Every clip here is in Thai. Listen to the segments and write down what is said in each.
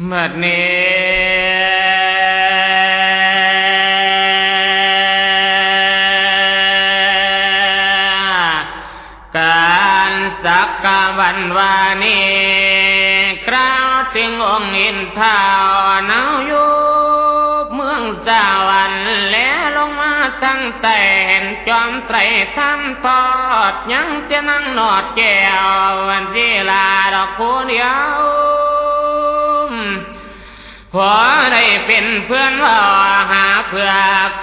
เมื่อนี้การสักกวันวานีกล่าวถึงองค์อินทาวนาอยู่เมืองสวรรค์แล้วลงมาทั้งแต่เห็นจอมไตรทำทอดยังจะนั่งนอดแก้ววันที่ลาดอกคูเดียว พอได้เป็นเพื่อนว่าหาเพื่อ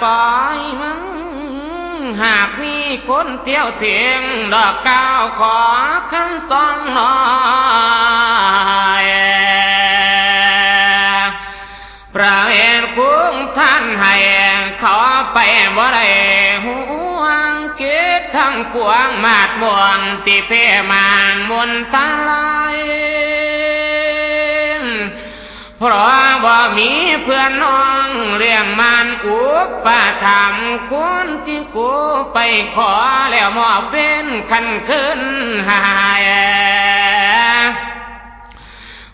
ก้อยมึง หากมีคนเที่ยวเถียงดอกก้าวขอคำสองหน่อยประเวนคุ้งท่านให้ขอไปบ่ได้ห่วงเกิดทั้งปวงมาดม่วงติเพมางมนตาลาย เพราะบ่มีเพื่อนน้องเรื่องมันอุปปาธรรมคนที่กูไปขอแล้วมอบเป็นขันขึ้นหาย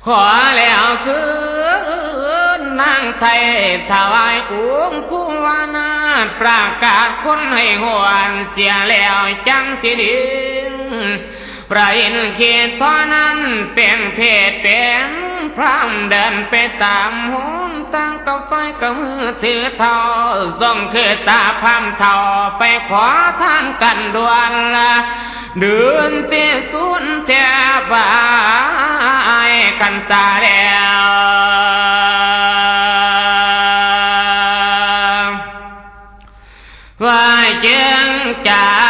ขอแล้วคืนนางไทยถวายอุ้งผู้วานาประกาศคนให้หวนเสียแล้วจังสิดินประอินเขตเพราะนั้นเป็นเพศเป็น พรำเดินไปตามหุนตั้งกับไฟกับมือถือเท่าส่งคือตาพามเท่าไปขอทานกันดวนละเดินเสียสุนแทบายกันตาแล้วว่าจึงจะ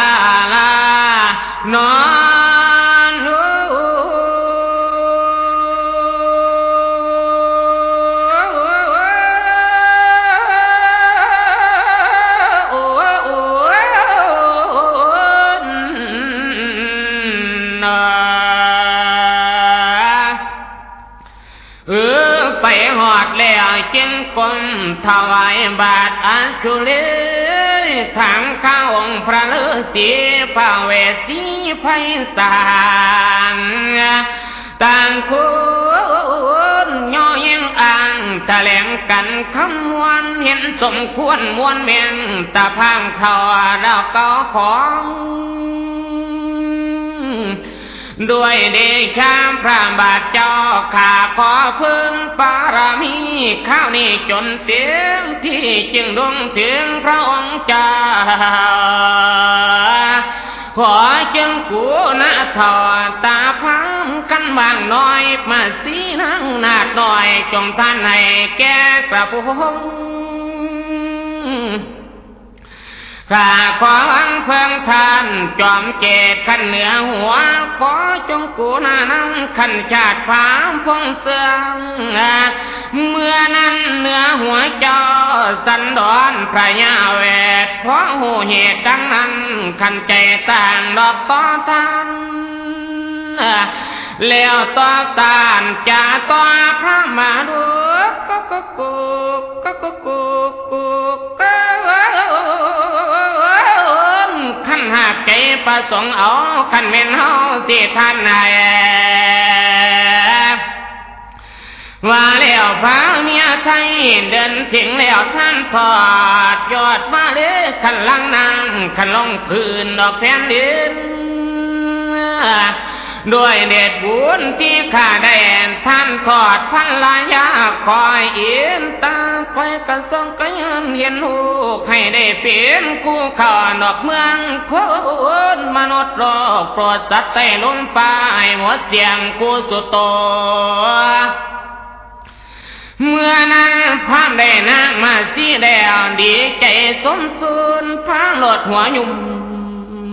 บาทอาชุเลทางข้าองค์พระฤาษีพระเวสสีไพศาลต่างคุณย่อยังอ่างแถลงกันคำวันเห็นสมควรมวนเมียนตาพางเขาดาวเก่าของ ด้วยเดชาพระบาทเจ้าข้าขอพึ่งปารมีข้าวนี้จนเต็มที่จึงดวงถึงพระองค์เจ้าขอจึงกูนะถอดตาพังกันบางน้อยมาสีนังนาดหน่อยจงท่านให้แก่กระผม ข้าของเพิ่งทานจอมเจตขันเหนือหัว ขอจงกูนานังขันชาติผาพงเสืองเมื่อนั้นเหนือหัวจอสันดอนพระยาเวทเพราะหูเหตุดังนั้นขันใจต่างดอกต่อทาน แล้วต่อตานจะต่อพระมาดูก็ก็กูก็ก็กูกูก็ขันหากใจประสงค์เอาขันเม่นเฮาสิท่านไหนว่าแล้วพาเมียไทยเดินถึงแล้วท่านทอดยอดมาเลยขันลังนางขันลงพื้นดอกแผ่นดิน ด้วยเดชบุญที่ข้าได้ท่านทอดพันลายาคอยเอียนตาคอยกระทรงกระยันเห็นลูกให้ได้เป็นคู่ข่านอกเมืองคนมนุษย์โลกโปรดสัตว์ใต้ลมฟ้าให้หมดเสียงกูสุโตเมื่อนั้นพามได้นางมาสีแดวดีใจสมสูนพาหลดหัวยุ่ม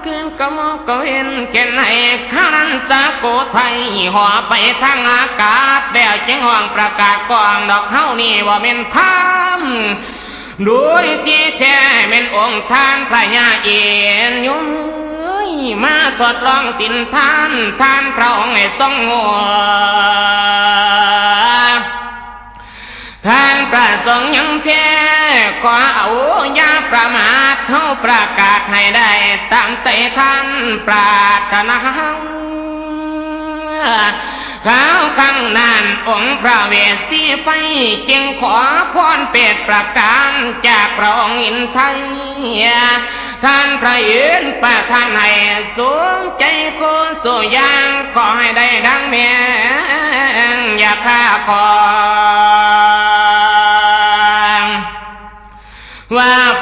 อพระเวทเกียเตืนซอยบ่มีคอดอกห่วงใยเหลียวบางหน่อยนาไทยมาสิราชบ่มีเงาพามเลยอ่อนนั่งคืนกะมอกกะเวนเก่นให้ข้านั้นสาโกไทยห่อไปทางอากาศแล้วจึงห้องประกาศกองดอกเฮานี่ว่าเป็นพามด้วยที่แท้เป็นองค์ท่านพระยาเอ็นยุมมาทดลองสินท่านท่านพระองค์ให้ทรงงัว ท่านประสงค์ยังแท้ขอเอายาประมาทเท่าประกาศให้ได้ตามใจท่านปรารถนาข้าวข้างนานองค์พระเวสสีไปจึงขอพรเปดประการจากพระองค์อินไทยท่านพระยืนประทานให้สูงใจคุณสุยางขอให้ได้ดังเมียอย่าข้าขอ wow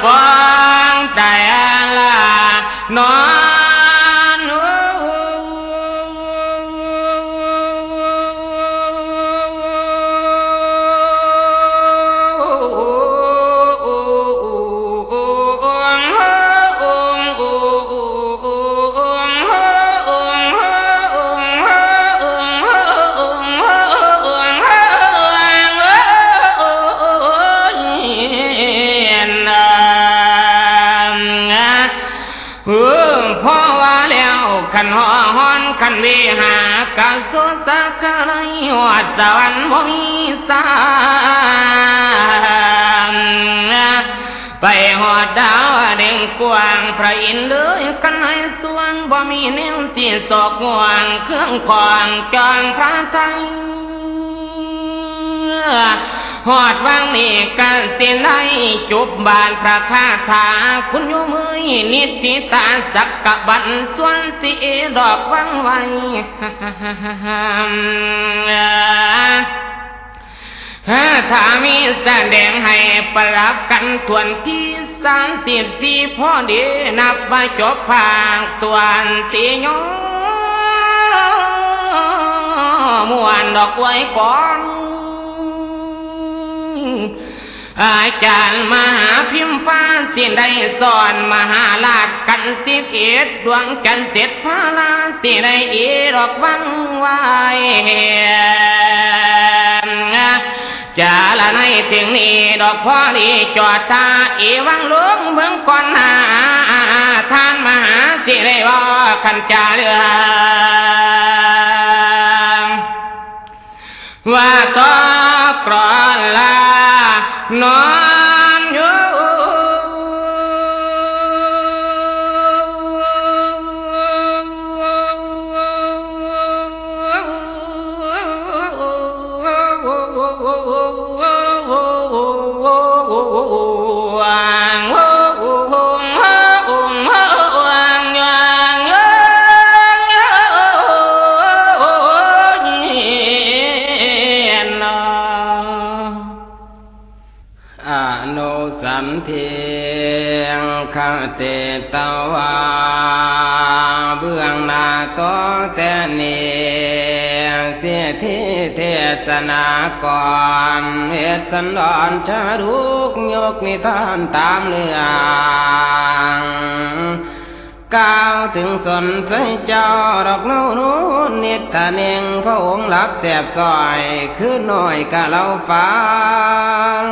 ขันหอหอนขันวิหากาสุสักไรวัดสวรรค์บ่มีสามไปหอดดาวเด่งกวางพระอินทร์เลยกันให้สวงบ่มีเนื้อที่สอกงวงเครื่องควางจองพระไทยหอดวังนี่กันสิไล จุบบานพระคาถาคุณโยมือนิติตาสักกะบันส่วนสีดอกวังไว้ถ้ามีแสดงให้ปรับกันทวนที่สามสิบสี่พ่อดีนับว่าจบพางตวนสีโยมวนดอกไว้ก่อน อาจารย์มหาพิมพ์ฟ้าสิได้สอนมหาลาดกันสิเอ็ดดวงจันทร์เจ็ดพาลาสิได้อีรอกวังไว้จาละในถึงนี้ดอกพ่อดีจอดตาอีวังหลวงเมืองก่อนหาท่านมหาสิได้ว่าขันจาเรือว่าต่อกรอนลา ตตวาเบื้องหน้าต่อแต่เนีเสียที่เทศนากรเวสันดอนชาดุกยกนิทานตามเรื่องก้าวถึงสนใสเจ้าดอกเล่านู้นิทาเนงพระองค์หลักแสบซอย คือหน่อยกะเราฟัง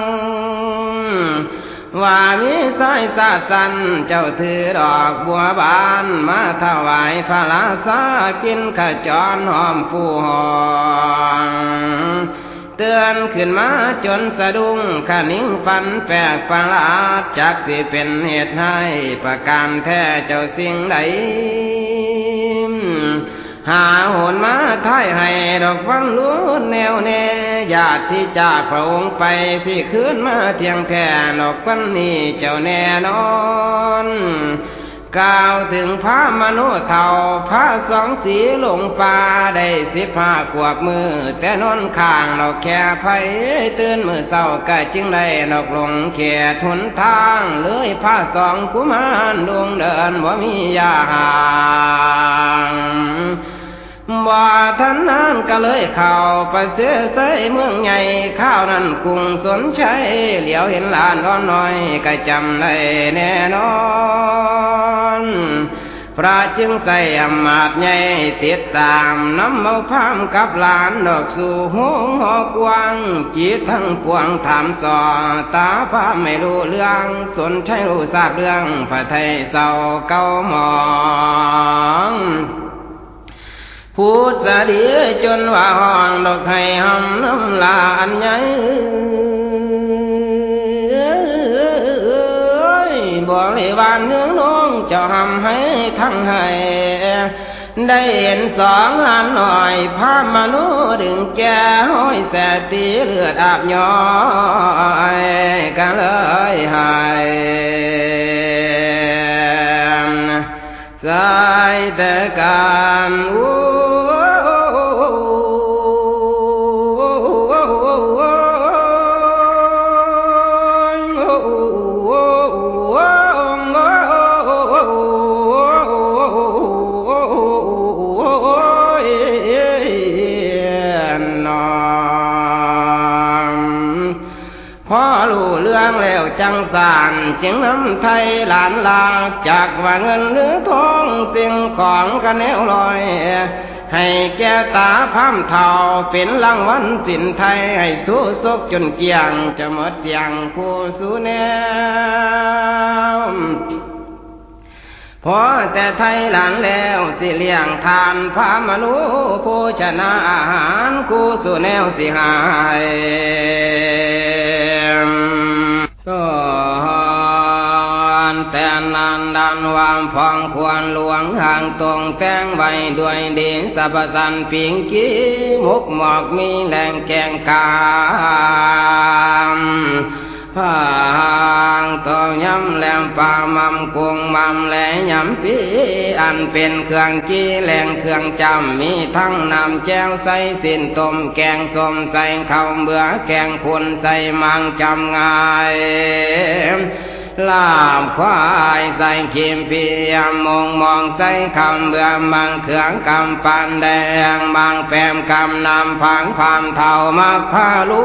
ว่ามีสายสาสันเจ้าถือดอกบัวบานมาถวายพระลาซากินขจรหอมฟูหองเตือนขึ้นมาจนสะดุ้งขนิ่งฟันแปลกประหลาดจักสิเป็นเหตุให้ประการแท้เจ้าสิ่งใด หาโหนมาท้ายให้ดอกฟังลุ้นแนวแน่ญาติที่จากพระองค์ไปพี่คืนมาเทียงแค่ดอกฟันนี้เจ้าแน่นอนกล่าวถึงพระมนุษย์เท่าพระสองสีหลงป่าได้สิบห้าขวบมือ แต่นอนข้างดอกแค่ไฟตื่นมือเศร้าก็จึงได้ดอกลงเขตหนทางเลยพระสองกุมารดวงเดินว่ามียาห่าง บ่ท่านนั้นก็เลยเข้าไปเสียใส่เมืองใหญ่ข้าวนั้นกรุงสนชัยเหลียวเห็นลานร้อนน้อยก็จำได้แน่นอน พระจึงใส่อมาตใหญ่ติดตามน้ำเมาพามกับหลานดอกสู่ห้องหอกวางจิตทั้งปวงถามสอตาพาไม่รู้เรื่องสนใช้รู้ทราบเรื่องพระไทยเศร้าเก้าหมอง พูดสะดีจนว่าห้องดอกไห้หำน้ำลาอันใหญ่บริวารเนื้อน้องจะทำให้ทั้ จังสานจึงน้ำไทยหลานลาจากว่าเงินหรือทองสิ่งของกันแนวลอย ให้แก่ตาพามเทาเป็นรางวัลสินไทย ให้สู้ซกจนเกียง จะหมดอย่างผู้สู้แนวพอแต่ไทยหลานแล้วสิเลี้ยงทานพามานุผู้ชนะอาหารคู่สู่แนวสิหาย ก็แต่นานดันวามพองควรหลวงห่างตรงแตงไว้ด้วยดีสัพสันปิงกี้มุกหมอกมีแหล่งแกงกาม ผางตองยำแหลมปามัมกุ้งมัมแหลยำปีอันเป็นเครื่องกี้แหลงเครื่องจำมีทั้งนำแจ้วใส่สิ้นต้มแกงส้มใส่ข้าวเบื่อแกงคุนใส่มังจำงายลาบควายใส่เข็มเปียมองมองใส่คำเบื่อบางเครื่องกำปันแดงบางแปมกำนำผังความเท่ามักพาลู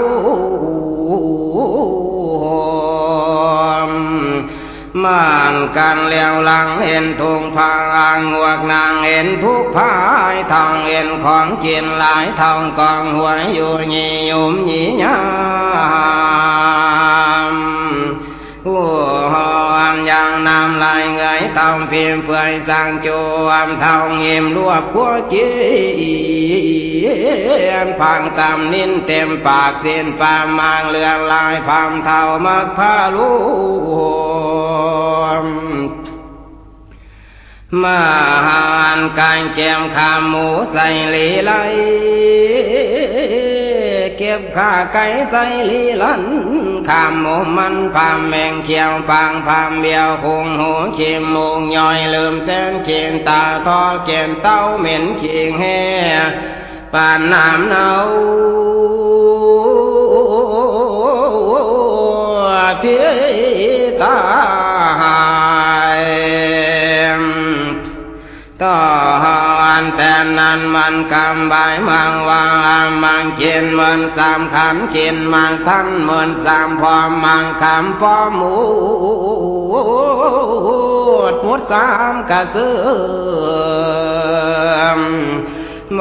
มานกันเลี้ยวหลังเห็นทุงพางงวกนางเห็นทุกพายทองเห็นของกินหลายทองกองหัวอยู่ยี่ยุมยี่ยามหัว มยังนำลายเงยทองเพียมเฟื่อยสร้างจวมทองเงียมรวบพัวจีนพังตำนินเต็มปากเส้นปามมางเลืองลายพามเท่ามักพาลูมาหานการแกมขาหมูใส่ลีไลเก็บข้าไก่ใส่ลี ลันขามหมูมันพามแมงเขียวปางพามเบียวคงหูเขีมมุ งย่อยลืมเส้นเขียนตาทอเขียนเต้าเหม็นเขียงแห่ปานน้ำเนาเพียตาต่ออันแต่นั้นมันกำบายมังวางมังเขียนมันสามคำเขียนมังท่านมันสามพอมังคำพอหมูดมุดสามกระเสือมม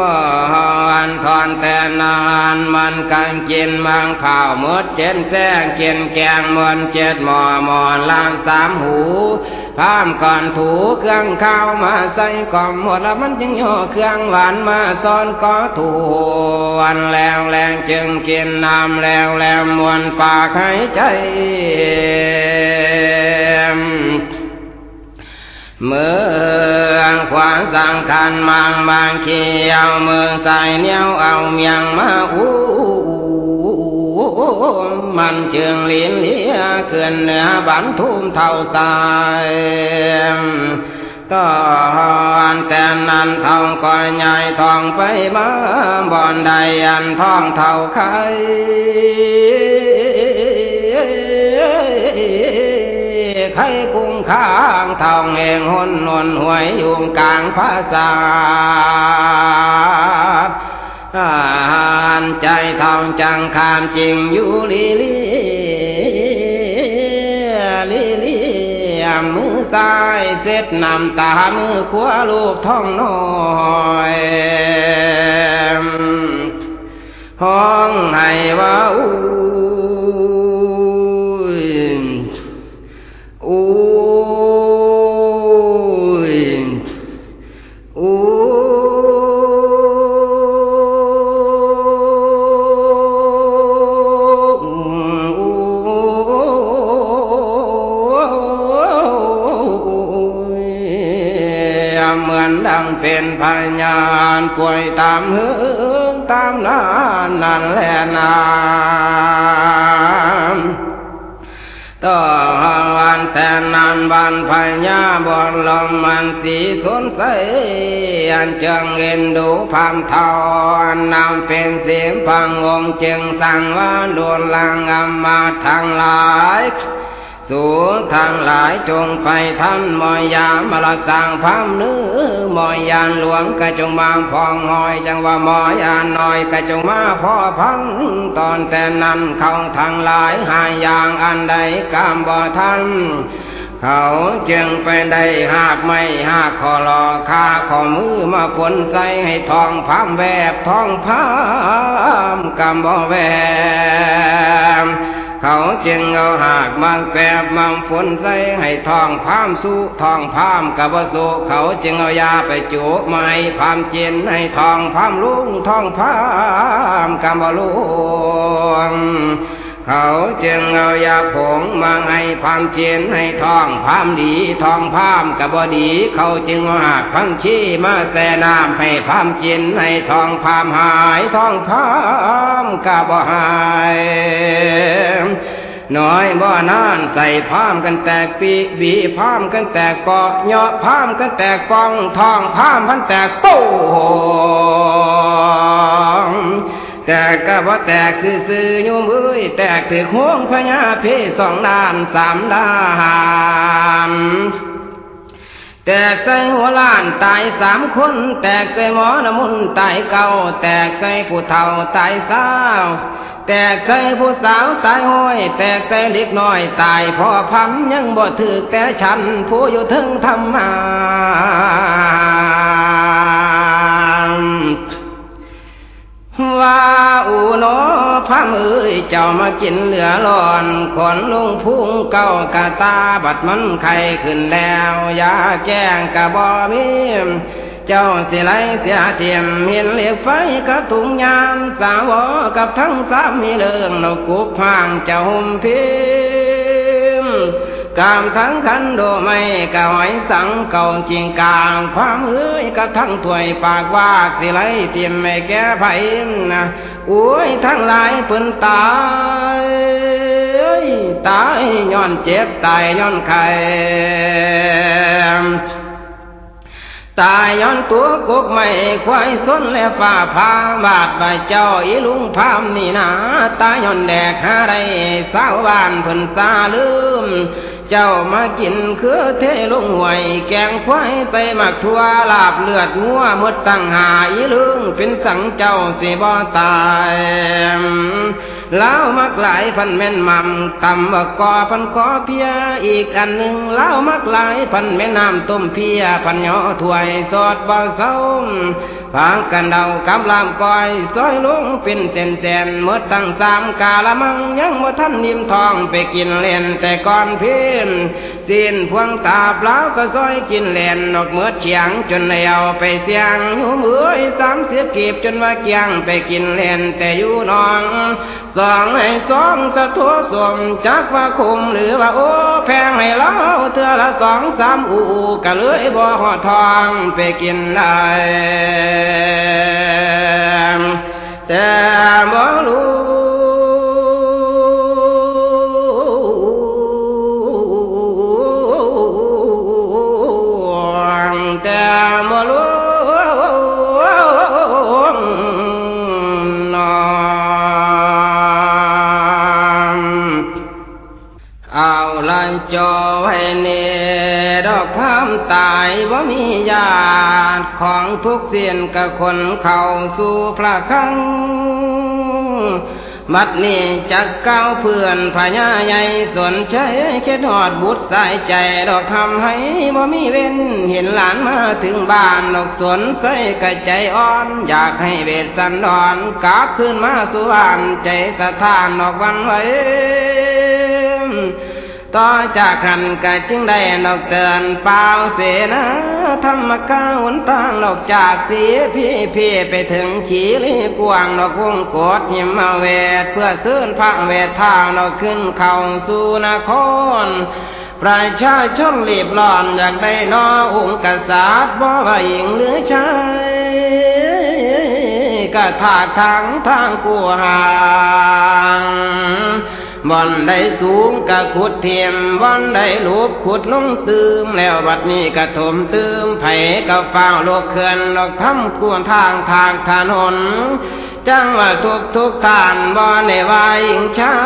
อันทอนแต่นานมันกันกินมังข้าวมดเจนแซงกินแกงมันเจ็ดหมอหมอนล่างสามหู พามก่อนถูเครื่องข้าวมาใส่ก่อมหมดแล้วมันจึงโย่เครื่องหวานมาซ้อนก็ถูวันแล้วแรงจึงกินน้ำแล้วแล้วมวนปากหายใจเมืองขวางสังคันมังบางเขียวเมืองใส่เนี้ยวเอาเมียงมาอู้ มันจืองเลียนเลียขึ้นเหนือบันทุ่มเท่าตายก็อันแต่นั้นทองก้อยใหญ่ทองไปมาบ่อนใดอันทองเท่าใครไข่กุ้งข้างทองเองหนนนหวยอยู่กลางภาษา ใจทองจังคามจริงอยู่ลีลีลีลีมือซ้ายเส็ดนำตามือขวาลูกท้องน้อยห้องให้ว่าอู้านนั่นและนานต่อวันแต่นานบันพญาบนลมมันสีสนใสอันจึงเอ็นดูพามเทาอันนำเป็นเสียงพังองค์จึงสั่งว่าดวนลังอำมาทางหลาย สู่ทางหลายจงไปท่านมอยยามมาละสางพามนื้อมอยยานหลวงกะจงบางพองหอยจังว่ามอยยานน้อยกะจงมาพ่อพังตอนแต่นั้นเขาทางหลายหายอย่างอันใดกามบ่ทันเขาจึงไปได้หากไม่หากคอรอคาขอมือมาผลใส่ให้ทองพามแวบทองพามกำบ่แวบ เขาจึงเอาหากมังแกรบมังฝนใส่ให้ทองพามสู้ทองพามกับสุเขาจึงเอายาไปจูไม้พามเจนให้ทองพามลุงทองพามกำบ่ลุง เขาจึงเอายาผงมาให้พามเจียนให้ทองพามดีทองพามกับบดี เขาจึงเอาหากพังชี้มาแส่น้ำให้พามเจียนให้ทองพามหายทองพามกับบหายน้อยบ่นานใส่พามกันแตกปีบีพามกันแตกปอกเหาะพามกันแตกปองทองพามพันแตกโป้ง แต่ก็บ่แตกคือซื้อโยมเอ้ยแตกถือห่วงพญาเพสองด้านสามด้านแตกใส่หัวล้านตายสามคน แตกใส่หมอนมุนตายเก่า แตกใส่ผู้เฒ่าตายสาวแตกใส่ผู้สาวตายห้อย แตกใส่เด็กน้อยตายพ่อพัมยังบ่ถือแต่ฉัน ผู้อยู่ถึงธรรมา ว่าอูโนพระมือเจ้ามากินเหลือหลอนขนลุงพุ่งเก้ากะตาบัดมันไข่ขึ้นแล้วยาแจ้งกะบอมีเจ้าสิไลเสียเทียมเห็นเหล็กไฟกับถุงยามสาวกับทั้งสามมีเรื่องนกกุบพางเจ้าหุ่มพิม กามทั้งคันโดไม่กะหอยสังเก่าจริงกลาง ความเอ้ยกะทั้งถวยปากว่าสิไลเทียมไม่แก้ไผนะโอ้ยทั้งหลายเพิ่นตายตายย้อนเจ็บตายย้อนไข่ตายย้อนตัวกกไม่ควายส้นและฝ่าพาบาดใบเจ้าอีลุงพามนี่นาตายย้อนแดกหาไรสาวบ้านเพิ่นซาลืม เจ้ามากินคือเทลงห่วย แกงควายไปหมักทั่วลาบเลือดงัวหมดตั้งหายลุงเป็นสังเจ้าสิบ่ตาย ล้วมักหลายพันแม่นมัมตำบักกอพันกอเพีย อีกอันหนึ่งแล้วมักหลายพันแม่น้ำต้มเพีย พันยอถ้วยสอดเบาเศร้าพางกันเดากำลามก้อยซอยลงเป็นเส้นเส้นเมื่อตั้งสามกาละมังยังเมื่อท่านนิ่มทองไปกินเล่นแต่ก่อนเพียนสิ้นพวงตาเปล่าก็ซอยกินเล่นนกเมื่อเฉียงจนในเอาไปเสียงอยู่มือสามเสียบกีบจนว่าเกียงไปกินเล่นแต่อยู่นองสองให้สองสะทัวสมจักว่าคุมหรือว่าโอ้แพงให้เล่าเทือละสองสามอูกะเลยบ่หอทองไปกินได้แต่บ่รู้ ตายว่ามีญาติของทุกเสียนกับคนเข้าสู่พระคังบัดนี้จักเก้าเพื่อนพญาใหญ่สนใจเคิดหอดบุตรสายใจดอกทำให้บ่มีเว้น เห็นหลานมาถึงบ้านดอกสนใส่กระใจอ่อน อยากให้เวทสันดอนกลับขึ้นมาสู่บ้านใจสะท้านดอกวันไว้ ต่อจากขันกะจึงได้นกเกินเปล่าเสนาธรรมกาหนทางนกจากสีพี่พี่ไปถึงขีลีกวางนกวงกดหิมเวทเพื่อซื้อพระเวททางนกขึ้นเขาสู่นครประชาชนรีบร้อนอยากได้นอองค์กษัตริย์บ่ว่าหญิงหรือชายก็ถากทางทางกูหาง บ่อนได้สูงกะขุดเทียมบ่อนได้ลูบขุดลงตืมแล้วบัดนี้กะถมตืมไผกะฟ้าโลกเขื่อนดอกทำกวนทางทางถนน จังว่าทุกทุกทานบ่ในวายิงชา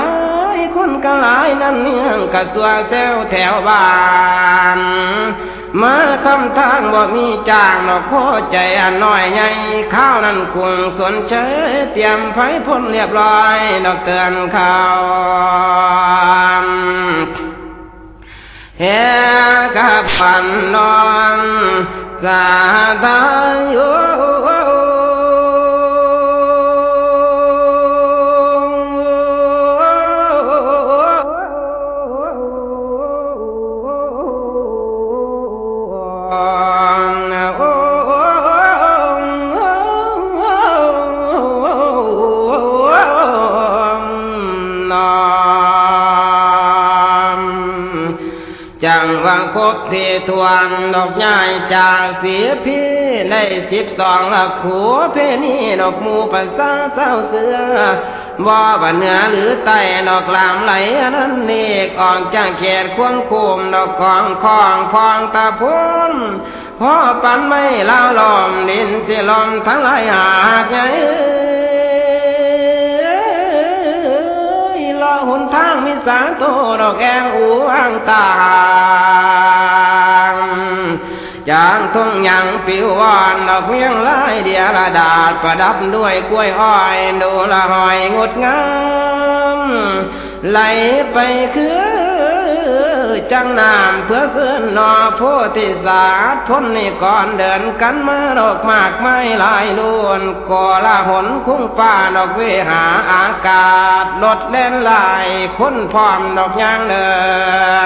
ยคนกะหลายนั่นเนื่องกะสัวเซวแถวบ้าน มาทำทางบ่มีจ้างนอกพอใจอันน้อยใหญ่ข้าวนั้นกุงสนเชยเตรียมไฟพ้นเรียบร้อยดอกเตือนข้าวเฮกับปันนอนสาธายุ คบที่ทวนดอกใหญ่จากเสียพี่ในสิบสองละขัวเพนี่ดอกมูภาษาเศร้าเสือบ่บ่เหนือหรือใต้ดอกลามไหลนั้นเนกออกจากเขตควงคุมดอกกองคองพองตาพุนพ่อปันไม่เล่าลมดินสิลมทั้งหลายหากไงลอหุนทางมิสาโตดอกแองอูอังตา จางทุ่งยังปิววานดอกเมียงลายเดียระดาษประดับด้วยกล้วยอ้อยดูละหอยงดงามไหลไปคือจังนามเพื่อเสื่อนนอโพธิสาสพ้นนี่ก่อนเดินกันมาดอกมากไม้ลายล้วนก่อละหนคุ้งป่าดอกเวหาอากาศลดเล่นลายพ้นพร้อมดอกยางเดิ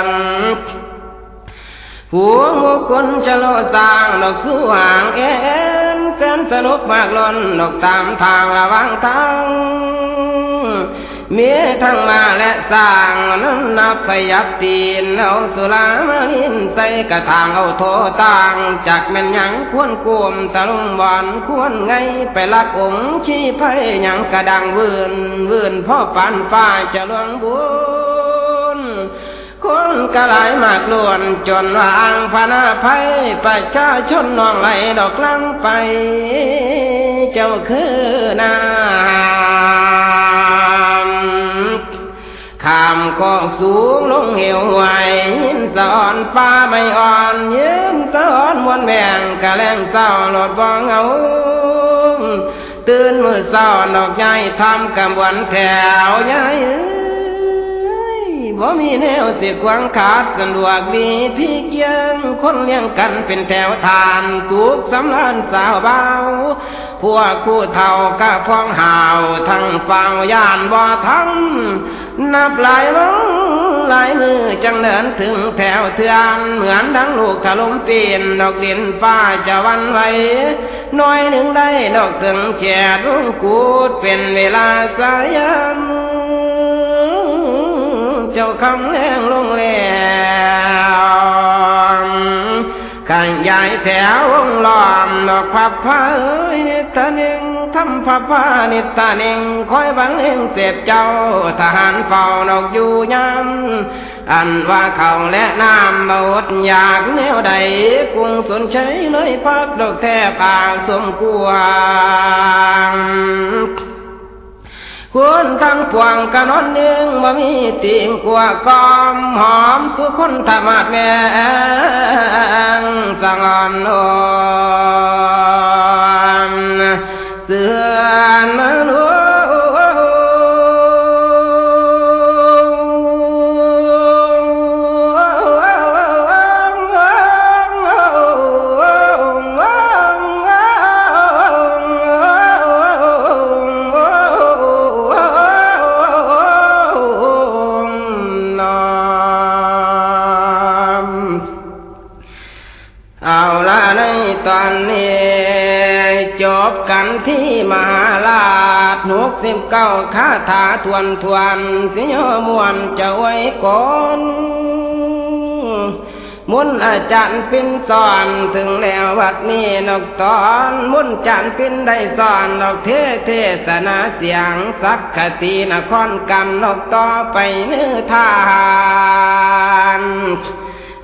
น หัวงูคนชะโลสางดอกสู้ห่างเอ็นแสนสนุกมากล้นดอกตามทางระวังทางเมียทั้งมาและสร้างนั้นนับพยับตีนเอาสุรามาลินใส่กระถางเอาโทต่างจากแม่นยังควรกวมตะลุงบอนควรไงไปลักองชี้ไพ่ยังกระดังเวืนเวืนพ่อปันฟ้าจะลวงบุญ คนกระไรมากล้วนจนวางพนาภัยประชาชนนองไหลดอกลังไป เจ้าคือนาขามกอกสูงลงเหวไหวยินสอนป้าไม่อ่อนยืนสอนมวนแบ่งกะแรงเศร้าหลดบองเอาตื่นมือเศร้าดอกใหญ่ทำกำวนแถวใหญ่ บ่มีแนวสิขวางขาดกันดวกดีพี่เกียงคนเลี้ยงกันเป็นแถวทานสุกสำรานสาวเบาพวกคู่เท่าก็พ้องห่าวทั้งฟังย่านบ่ทั้งนับหลายวังหลายมือจังเดินถึงแถวเทือนเหมือนดังลูกถล่มปีนดอกดินฟ้าจะวันไหวน้อยหนึ่งได้ดอกถึงแฉดวงกูดเป็นเวลาสายัน เจ้าคำแรงลงแล้วขันยายแถววงล้อมดอกพับผ้าเอ้ยนิตาเน่งทำพับผ้านิตาเน่งคอยบังเองเสพเจ้าทหารเฝ้าดอกอยู่ยามอันว่าเขาและน้ำบดอยากแนวใดกุ้งสนใช้เลยพักดอกแทบปากสมกวาง คุณทั้งปวงกะนอนเนืองบ่มีติงกลัวกอมหอมสุคนธรรมาดแม่งสังอนอนเสือนมนุ กันที่มหาลาดหกสิบเก้าคาถาทวนทวนสิยมวนจะไว้ก่อนมุนอาจารย์ปินสอนถึงแล้ววัดนี้นกตอน มุนจันปินได้สอนนกเทเทศนาเสียงสักคตินครกำนกต่อไปเนื้อทาน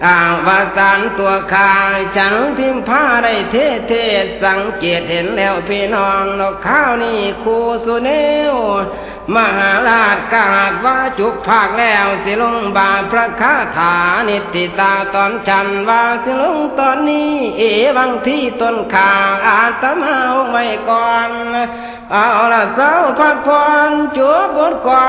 อาวาสานตัวขาฉันพิมพ์ผ้าได้เทเทสังเกตเห็นแล้วพี่น้องนกข้าวนี่คูสุเนวมหาราชกาดว่าจุกภาคแล้วสิลงบาพระคาถานิติตาตอนฉันว่าสิลงตอนนี้ เอวังที่ต้นขาอาตมาไว้ก่อน เอาละเศร้าพักผ่อนจุบทก่อ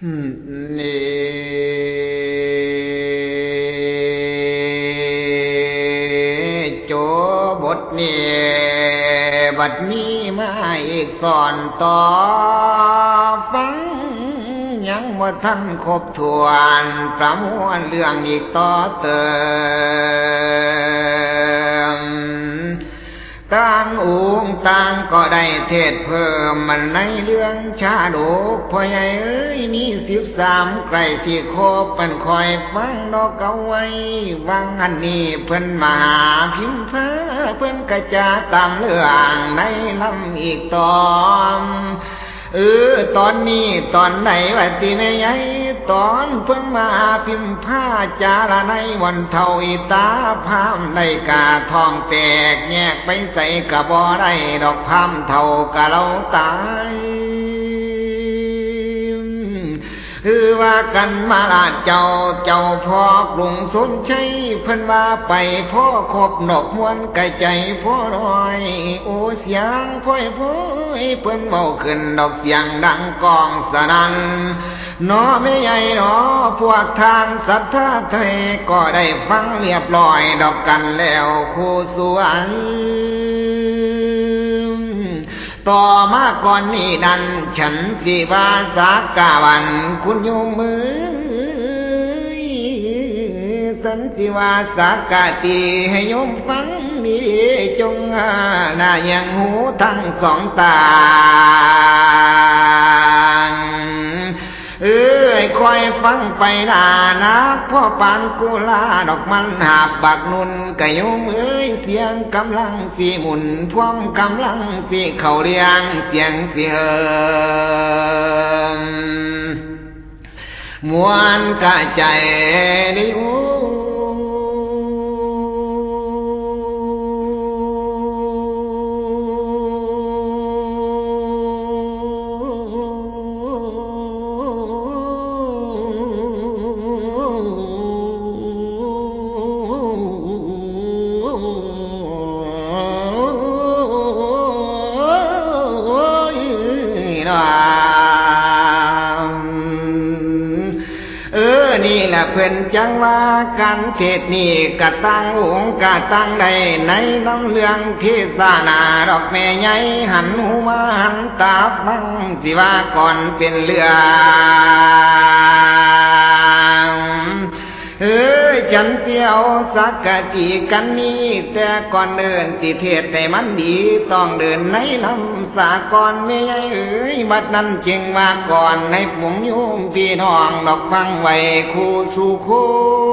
นี่โจบทนี่บัดมีมาอีกสอนต่อฟังยังว่าท่านครบถ้วน ประมวลเรื่องอีกต่อเติม ต่างองค์ต่างก็ได้เทศเพิ่มมันในเรื่องชาดกพ่อใหญ่เอ้ยมีสิบสามไกลที่คบเป็นคอยฟังดอกเอาไว้ วังอันนี้เพิ่นมาหาพิมพ์ฟ้าเพิ่นกระจาตามเรื่องในลำอีกตอน เออ ตอนนี้ตอนไหนวะตีแม่ใหญ่ตอนเพิ่งมาพิมพ์ผ้าจาระในวันเทาอีตาพามในกาทองแตกแยกไปใส่กระบอได้ดอกพามเท่ากะเราตาย คือว่ากันมาลาเจ้าเจ้าพ่อกรุงสนใช้เพิ่นว่าไปพ่อคบนกมวนไก่ใจพ่อน้อย โอ้เสียงพ่อยพ่อยเพิ่นเบาขึ้นดอกเสียงดังกองสนั่นนอไม่ใหญ่นอพวกทานศรัทธาไทยก็ได้ฟังเรียบร้อยดอกกันแล้วคู่สวน ต่อมาก่อนนี้ดัน ฉันสีวาสากาวัน คุณโยมมือสันติวาสากาตีให้โยมฟังดีจงหน้ายังหูทั้งสองตา อยฟังไปนานะพ่อปานกุลาดอกมันหาบบักนุนกะยมเอ้ยเสียงกำลังสีหมุนพวมกำลังสีเข่าเรียงเสียงเสียงมวนกะใจดิโอ การเทศนี่กะตั้งองค์กะตั้งใดในน้ำเรื่องที่สานาดอกแม่ใหญ่หันหูมาหันตาฟังสิว่าก่อนเป็นเรื่องเอ้ยฉันเตียวสักกะจีกันนี้แต่ก่อนเดินสิเทศแต่มันดีต้องเดินในลำสากอนไม่ใช่เอ้ยบัดนั้นจึงมาก่อนให้ผมโยมพี่น้องดอกฟังไว้คู่สู่คุ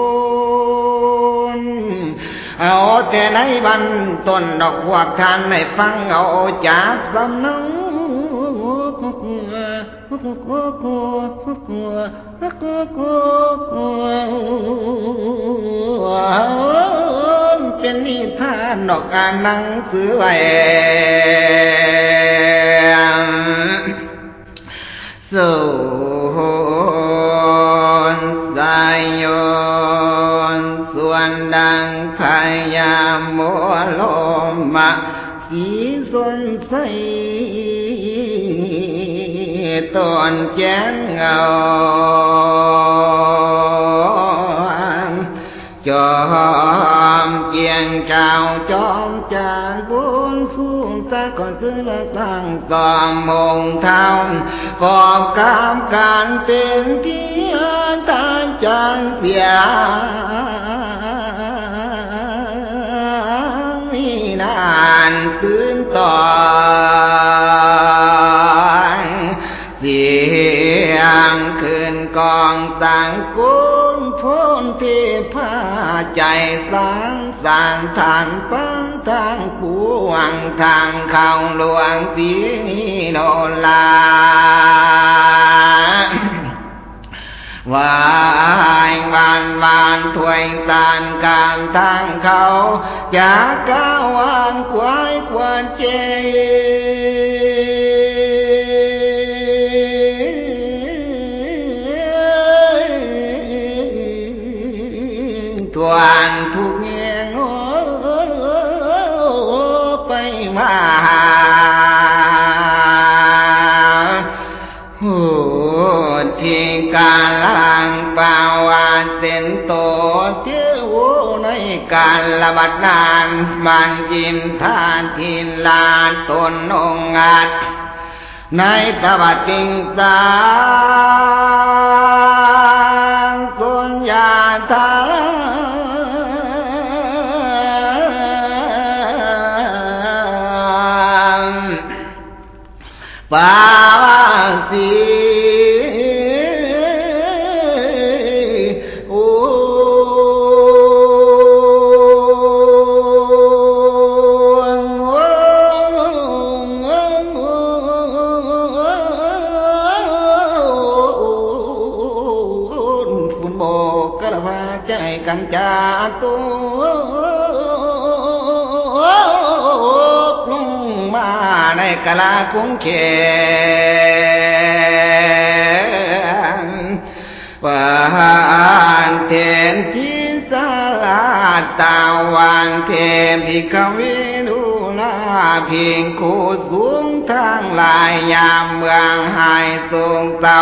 ณ เอาแต่ในบันต้นดอกพวกทานให้ฟังเอาจากสำนักเป็นนิทานนอกอ่านหนังสือไว้สู่สายโย ดังพยามโมโลมะสีส่วนใสตอนแจ้งเงาจอมเกียงเาจอมจานบุญสูงตะก่อนซื้นที่ตาจานเสียนานตื่นต่อเสียงคืนกองต่างกุ้นพ้นที่ผ้าใจสางสางทานปังทางปวงทางเข้าหลวงสีโนลา วายบานบานถวยตานการทางเขาจาวว่าเส้นโตเที่ยวในการละบัดนานมันจิมทานทินลานตนองอาจในตบติงสางสุญญาทางปาวาสี กันจาตัวลงมาในกะลาคุ้งเขนปานเทนทีสาลาตาวันเทมพิกวินุลาพิงคูสูงทางลายยามเมืองหายสูงเต่า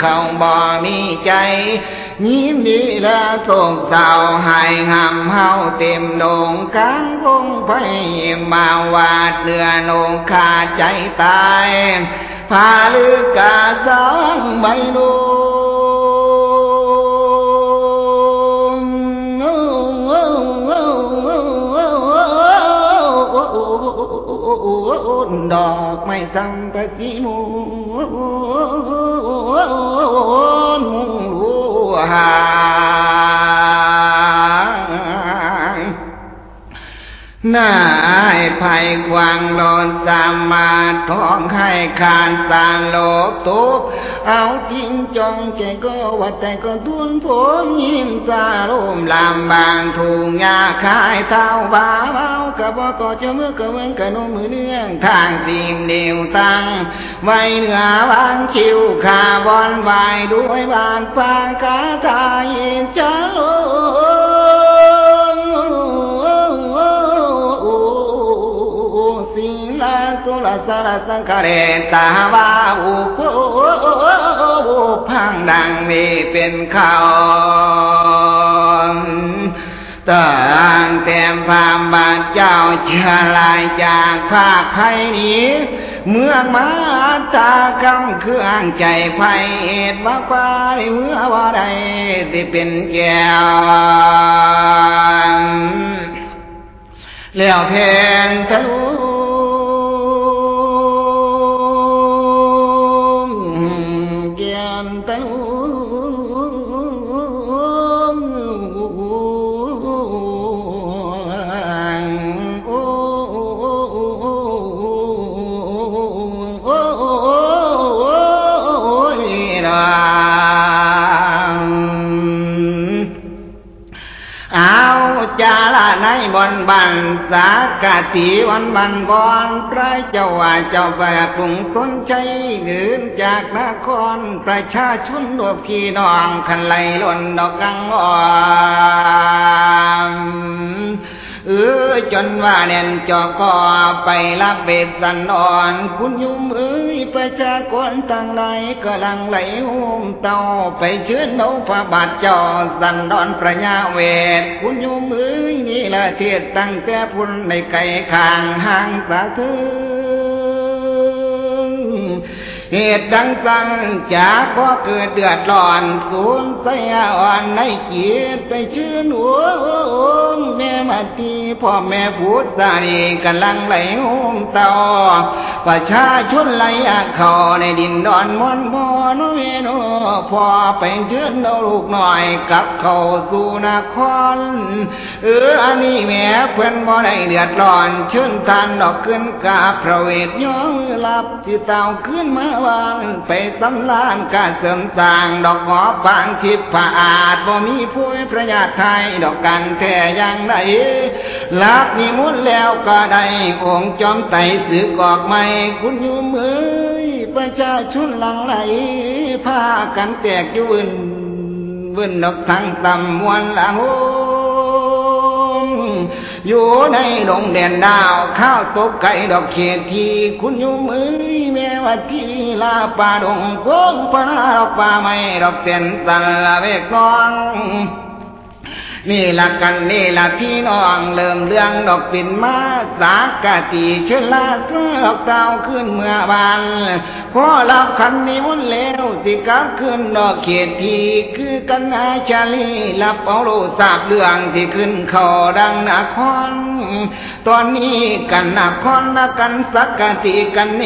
เขาบ่มีใจยิ้มดีละส่งเศร้าให้หำเฮาเต็มโดงกลางวงไฟมาวาดเนื้อนงขาดใจตายพาลึกกาสองใบลูดอกไม้สังกะสีมูายภัยกวางโลนสามมาท้องให้คานสารโลบตุบเอาจริงจองใจก็วัดแต่ก็ทุนผมยิ้มสาลมลำบางทุ่งยาขายเท้าบาเบากระบอกก็จะเมื่อกระเวนกะนมมือเนื่องทางสีมเดียวตั้งไว้เหนือวางคิวขาบอนใบด้วยบานฟางกาทายจะลสิ สุลารสังคเรตาวาอุโพพังดังนี้เป็นเขาต่างเต็มพามบาทเจ้าเชื่อลายจากภาคไพนี้ เมื่อมาตากำคืออ่างใจไฟเอ็ดว่าควายเมื่อว่าใดที่เป็นแก้วแล้วเพนทะลุากะตีวันบันบอนพระเจ้าว่าเจ้าแบกรุงสนใจเงินจากนครประชาชนรวมพี่น้องขันไหลล้นดอกกังอ่อนเออจนว่าเน่นจอก็ไปรับเบสสันดอน คุณยุมเอ้ยประชากรต่างไหลก็ลังไหลหุมเตาไปเชิญนพระบาทเจ้าสันดอนประญาเวทคุณยุมเอ้ย ละเทศตั้งแต่พุ่นในไก่ข้างห่างสาธุ เหตุดังสังจากพอเกิดเดือดร้อนสูญเสียอ่อนในจิตไปชื่นหัวแม่มาตีพ่อแม่พูดสานีกำลังไหลหุมเตาประชาชนไหลเขาในดินดอนมอนมอนเวโนพอไปเชิญเอาลูกหน่อยกับเขาสู่นครเอออันนี้แม่เพื่อนบ่ได้เดือดร้อนเชิญทานดอกขึ้นกาพระเวทย้อนลับที่เต่าขึ้นมาวานไปสำลานกาเสริมสร้างดอกหอฟางทิพย์ผาอาจบ่มีผู้พระญาติไทยดอกกันแท้ยังไดลับนิมุนแล้วก็ได้องค์จอมไตสือกอกไม่คุณอยู่มือประชาชนหลังไหลพากันแตกยู่นวินดอกทั้งตำมวนละโห อยู่ในดงแดนดาว ข้าวตกไก่ดอกเขียที คุณอยู่มือแม่วัดที่ลาป่าดงโค้งปลาดอกป่าไม่ดอกเต็นตันละเวกน้อง นี่ละกันนี่ละพี่น้องเริ่มเรื่องดอกปิ่นมาสากะตีเชลาเสือกเต้าขึ้นเมื่อบานพอรับคันนี้มุนแล้วสิกลับขึ้นดอกเขียทีคือกันอาชาลีรับเอาโลทราบเรื่องที่ขึ้นเขาดังนคร ตอนนี้กันนครนะกันสักกะตีกันเน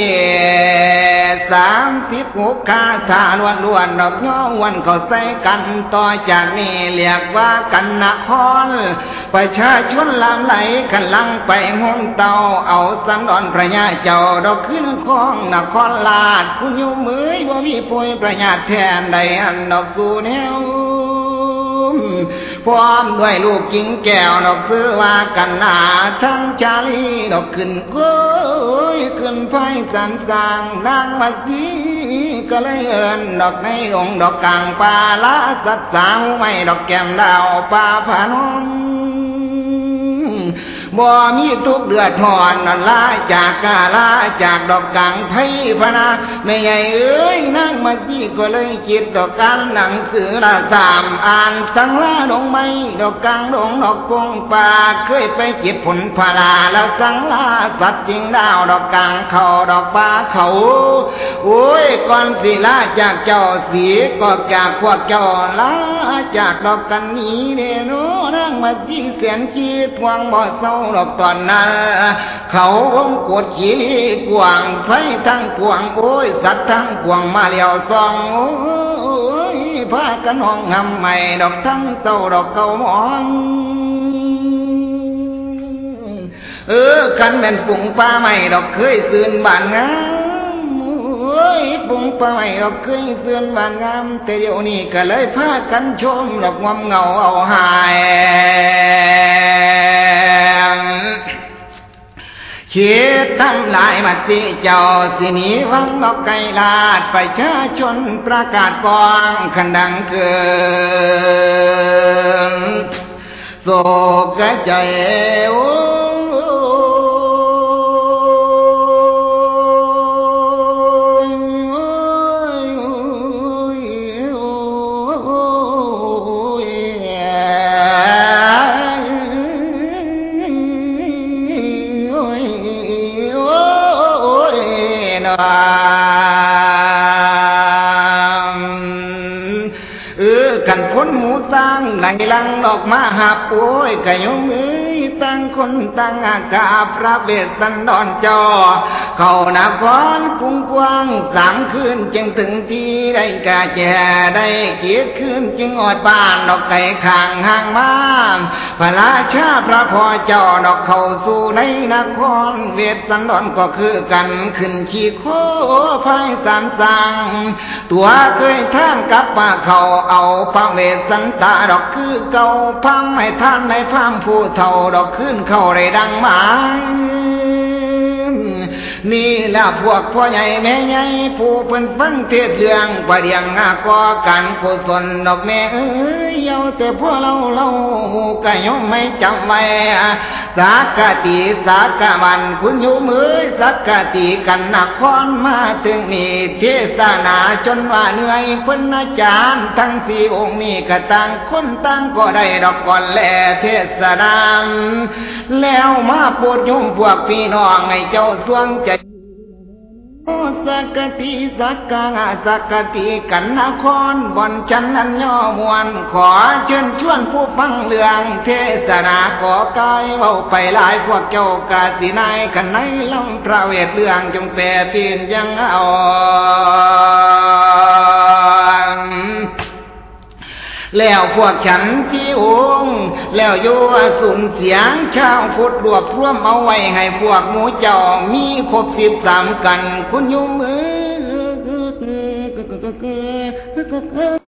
สามสิบหกคาถาล้วนล้วนดอกย่อวันเขาใส่กันต่อจากนี้เรียกว่ากันนคร ประชาชนลามไหลกันลังไปห้องเตาเอาสันดอนพระญาเจ้าดอกขึ้นคองนครลาดคุณอยู่มือว่ามีป่วยประญาแทนใดอันดอกกูแนว พร้อมด้วยลูกจิงแก้วดอกซื้อว่ากันหนาทั้งชาลีดอกขึ้นก้ยขึ้นไฟสันสางนางมาจีก็เลยเอินดอกในองดอกกลางป่าละสัตสาวไม่ดอกแก้มดาวป่าผานม บ่มีทุกเดือดทอนนั่นลาจากกาลาจากดอกกังไพพนาไม่ใหญ่เอ้ยนั่งมาจี้ก็เลยคิดดอกกันหนังสือละสามอ่านสังลาดงไม้ดอกกังดงดอกกงป่าเคยไปจิบผลพลาแล้วสังลาสัตว์จริงดาวดอกกังเขาดอกป่าเขาโอ้ยก่อนสิลาจากเจ้าสีก็จากพวกเจ้าลาจากดอกกันนี้เด้อโนนั่งมาจี้เสียนจีทวงบ่เศร้าดอกตอนนั้น เขาวงกดขีกวางไฟทั้งพวงโอ้ยสัตว์ทั้งพวงมาเลี้ยวซองโอ้ยพากันห้องหำใหม่ดอกทั้งเต้าดอกเก่ามอนเออกันแม่นปุ่งป้าใหม่ดอกเคยซื่นบานงามโอ้ยปุ่งป้าใหม่ดอกเคยซื่นบานงาม แต่เดี๋ยวนี้ก็เลยพากันชมดอกงอมเงาเอาหาย คิดทำลายมัติเจ้าสินีวังนอกไกลาดประชาชนประกาศกองขันดังเกินโศกใจโอ้ ไหลลังออกมาหาป่วยกะยมเอ้ยตั้งคนตั้งอากาพระเวสสันดรจอ เขานาครกุ้งกว้างสามคืนจึงถึงที่ได้กะแจได้เกียรคืนจึงอดบ้านดอกไก่ข้างห่างมาพระราชาพระพอเจ้าดอกเข้าสู่ในนครเวสสันดรก็คือกันขึ้นขี่โคพายสามสังตัวเคยท่านกับป่าเขาเอาพระเวสสันตาดอกคือเก่าพังให้ท่านในพามผู้เท่าดอกขึ้นเข้าได้ดังหมาย นี่แหละพวกพ่อใหญ่แม่ใหญ่ผู้เป็นฟังเทศเรื่องประเดียงอาก่อกันกุศลดอกแม่เอ้ยเยาแต่พวกเราเราก็ยมไม่จำไว้สักกะติสักกะวันคุณอยู่มือสักกะติกันนักคอนมาถึงนี่เทศนาจนว่าเหนื่อยเพิ่นอาจารย์ทั้งสี่องค์นี่ก็ต่างคนต่างก็ได้ดอกก่อนแลเทศนาแล้วมาโปรดยมพวกพี่น้องให้เจ้าสวใจโอสักติสักกาสักติกันนครบอนชันนันย่อมวน ขอเชิญชวนผู้ฟังเรื่องเทศนาขอกายเว้าไปหลายพวกเจ้ากาสินายขันในลำพระเวทเรื่องจงแปรเปลี่ยนยังเอา แล้วพวกฉันที่องค์แล้วโยสุนเสียงชาวพุทธรวบรวมเอาไว้ให้พวกหมูเจ้ามีครบสิบสามกันคุณโยมเออ